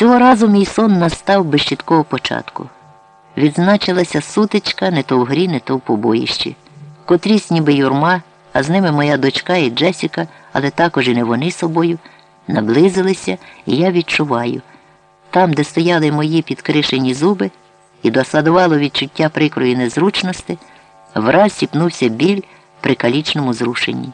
Цього разу мій сон настав без чіткого початку. Відзначилася сутичка не то в грі, не то в побоїщі. Котрісь ніби юрма, а з ними моя дочка і Джесіка, але також і не вони собою, наблизилися, і я відчуваю. Там, де стояли мої підкришені зуби, і досадувало відчуття прикрої незручності, враз сіпнувся біль при калічному зрушенні.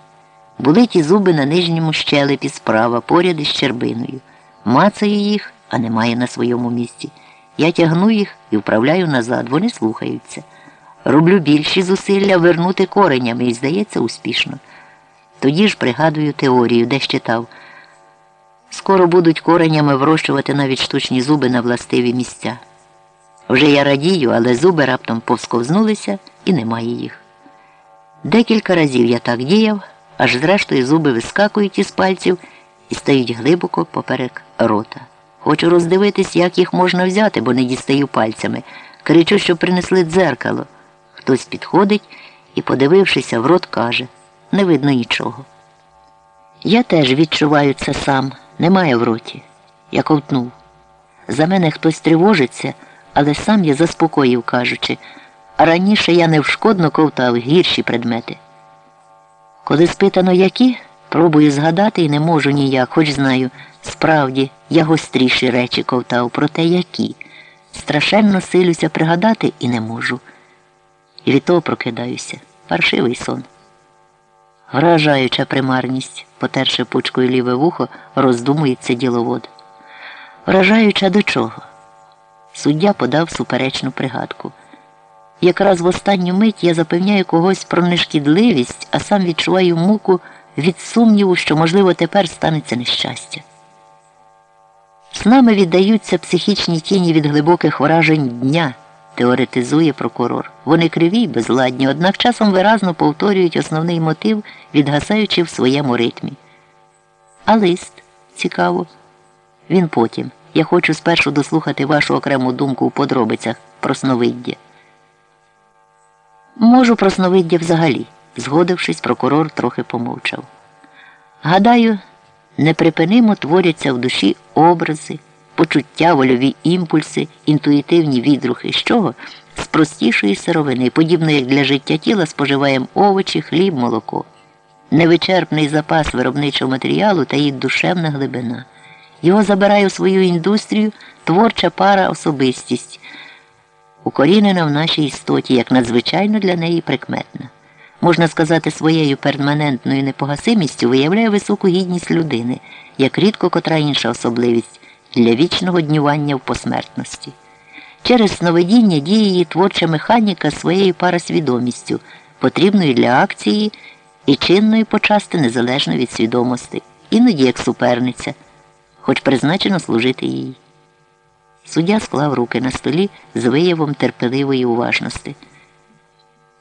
Були ті зуби на нижньому щелепі справа, поряд із щербиною. Мацаю їх, а немає на своєму місці. Я тягну їх і вправляю назад, вони слухаються. Роблю більші зусилля вернути коренями і, здається, успішно. Тоді ж пригадую теорію, де читав. Скоро будуть коренями врощувати навіть штучні зуби на властиві місця. Вже я радію, але зуби раптом повсковзнулися і немає їх. Декілька разів я так діяв, аж зрештою зуби вискакують із пальців і стають глибоко поперек рота. Хочу роздивитись, як їх можна взяти, бо не дістаю пальцями. Кричу, що принесли дзеркало. Хтось підходить і, подивившися в рот, каже не видно нічого. Я теж відчуваю це сам, немає в роті. Я ковтнув. За мене хтось тривожиться, але сам я заспокоїв, кажучи, а раніше я невшкодно ковтав гірші предмети. Коли спитано, які, пробую згадати і не можу ніяк, хоч знаю, справді я гостріші речі ковтав, проте які. Страшенно силюся пригадати і не можу. І від того прокидаюся. Паршивий сон. Вражаюча примарність, потерши пучкою ліве вухо, роздумується діловод. Вражаюча до чого? Суддя подав суперечну пригадку. Якраз в останню мить я запевняю когось про нешкідливість, а сам відчуваю муку від сумніву, що, можливо, тепер станеться нещастя. Снами віддаються психічні тіні від глибоких вражень дня, теоретизує прокурор. Вони криві й безладні, однак часом виразно повторюють основний мотив, відгасаючи в своєму ритмі. А лист цікаво. Він потім. Я хочу спершу дослухати вашу окрему думку у подробицях про сновиддя. Можу про сновиддя взагалі, згодившись, прокурор трохи помовчав. Гадаю, неприпинимо творяться в душі образи, почуття, вольові імпульси, інтуїтивні відрухи, з чого з простішої сировини, подібно як для життя тіла споживаємо овочі, хліб, молоко, невичерпний запас виробничого матеріалу та її душевна глибина. Його забирає у свою індустрію творча пара особистість, укорінена в нашій істоті, як надзвичайно для неї прикметна. Можна сказати, своєю перманентною непогасимістю виявляє високу гідність людини, як рідко котра інша особливість для вічного днювання в посмертності. Через сновидіння діє її творча механіка своєю парасвідомістю, потрібною для акції і чинної почасти незалежно від свідомості, іноді як суперниця, хоч призначено служити їй. Суддя склав руки на столі з виявом терпеливої уважності.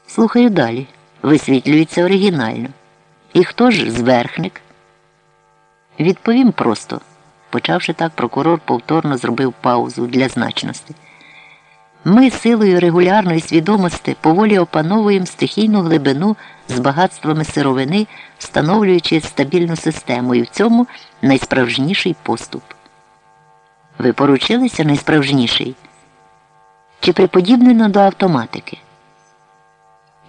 Слухаю далі. Висвітлюється оригінально. І хто ж зверхник? Відповім просто. Почавши так, прокурор повторно зробив паузу для значності. Ми силою регулярної свідомості поволі опановуємо стихійну глибину з багатствами сировини, встановлюючи стабільну систему і в цьому найсправжніший поступ. Ви поручилися найсправжніший? Чи приподібнено до автоматики?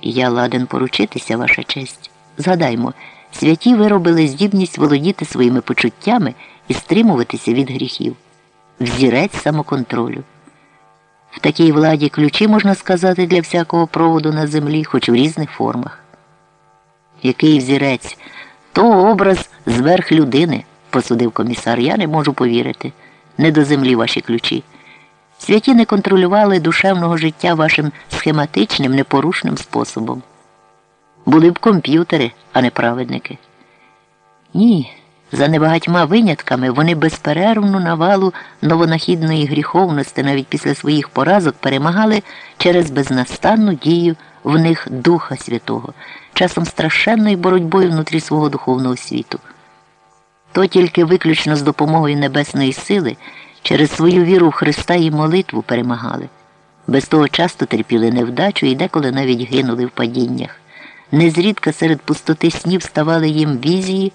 Я ладен поручитися, ваша честь. Згадаймо, святі виробили здібність володіти своїми почуттями і стримуватися від гріхів, взірець самоконтролю. В такій владі ключі, можна сказати, для всякого проводу на землі, хоч в різних формах. Який взірець? То образ зверх людини, посудив комісар. Я не можу повірити. Не до землі ваші ключі. Святі не контролювали душевного життя вашим схематичним, непорушним способом. Були б комп'ютери, а не праведники. Ні, за небагатьма винятками вони безперервну навалу новонахідної гріховності навіть після своїх поразок перемагали через безнастанну дію в них Духа Святого, часом страшенною боротьбою внутрі свого духовного світу. То тільки виключно з допомогою небесної сили через свою віру в Христа і молитву перемагали. Без того часто терпіли невдачу і деколи навіть гинули в падіннях. Незрідка серед пустоти снів ставали їм візії